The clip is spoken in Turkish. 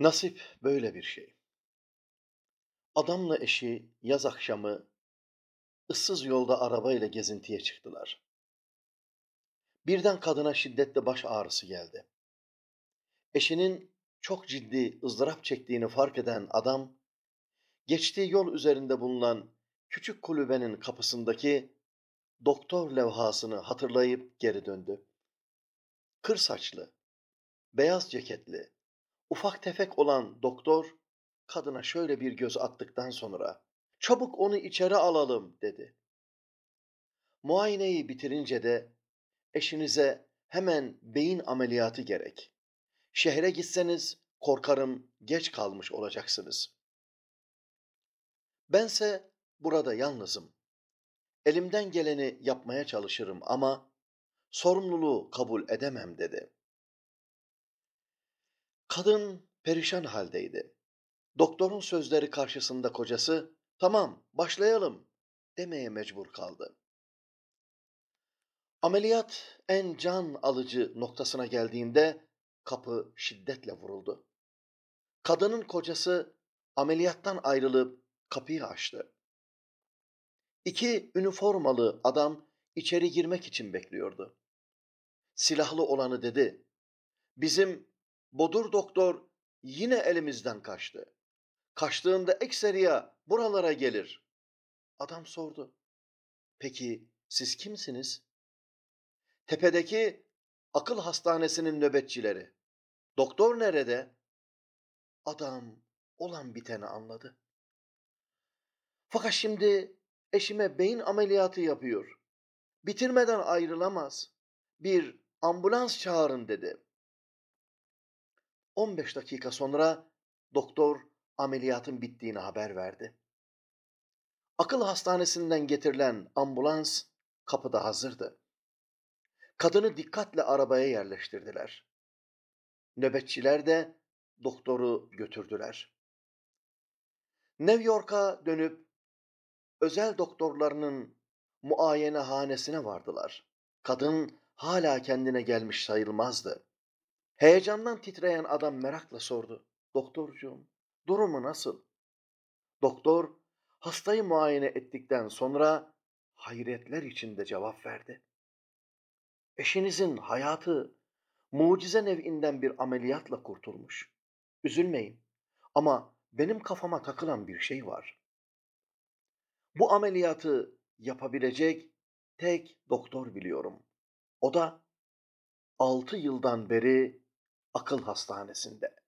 Nasip böyle bir şey. Adamla eşi yaz akşamı ıssız yolda arabayla gezintiye çıktılar. Birden kadına şiddetli baş ağrısı geldi. Eşinin çok ciddi ızdırap çektiğini fark eden adam, geçtiği yol üzerinde bulunan küçük kulübenin kapısındaki doktor levhasını hatırlayıp geri döndü. Kır saçlı, beyaz ceketli, ufak tefek olan doktor kadına şöyle bir göz attıktan sonra çabuk onu içeri alalım dedi. Muayeneyi bitirince de eşinize hemen beyin ameliyatı gerek. Şehre gitseniz korkarım geç kalmış olacaksınız. Bense burada yalnızım. Elimden geleni yapmaya çalışırım ama sorumluluğu kabul edemem dedi. Kadın perişan haldeydi. Doktorun sözleri karşısında kocası, tamam başlayalım demeye mecbur kaldı. Ameliyat en can alıcı noktasına geldiğinde kapı şiddetle vuruldu. Kadının kocası ameliyattan ayrılıp kapıyı açtı. İki üniformalı adam içeri girmek için bekliyordu. Silahlı olanı dedi. Bizim bodur doktor yine elimizden kaçtı. Kaçtığında ekseriya buralara gelir. Adam sordu. Peki siz kimsiniz? Tepedeki akıl hastanesinin nöbetçileri. Doktor nerede? Adam olan biteni anladı. Fakat şimdi eşime beyin ameliyatı yapıyor. Bitirmeden ayrılamaz. Bir ambulans çağırın dedi. 15 dakika sonra doktor ameliyatın bittiğini haber verdi. Akıl hastanesinden getirilen ambulans kapıda hazırdı. Kadını dikkatle arabaya yerleştirdiler. Nöbetçiler de doktoru götürdüler. New York'a dönüp özel doktorlarının muayene hanesine vardılar. Kadın hala kendine gelmiş sayılmazdı. Heyecandan titreyen adam merakla sordu. Doktorcuğum, durumu nasıl? Doktor, hastayı muayene ettikten sonra hayretler içinde cevap verdi. Eşinizin hayatı mucize nev'inden bir ameliyatla kurtulmuş. Üzülmeyin ama benim kafama takılan bir şey var. Bu ameliyatı yapabilecek tek doktor biliyorum. O da altı yıldan beri akıl hastanesinde.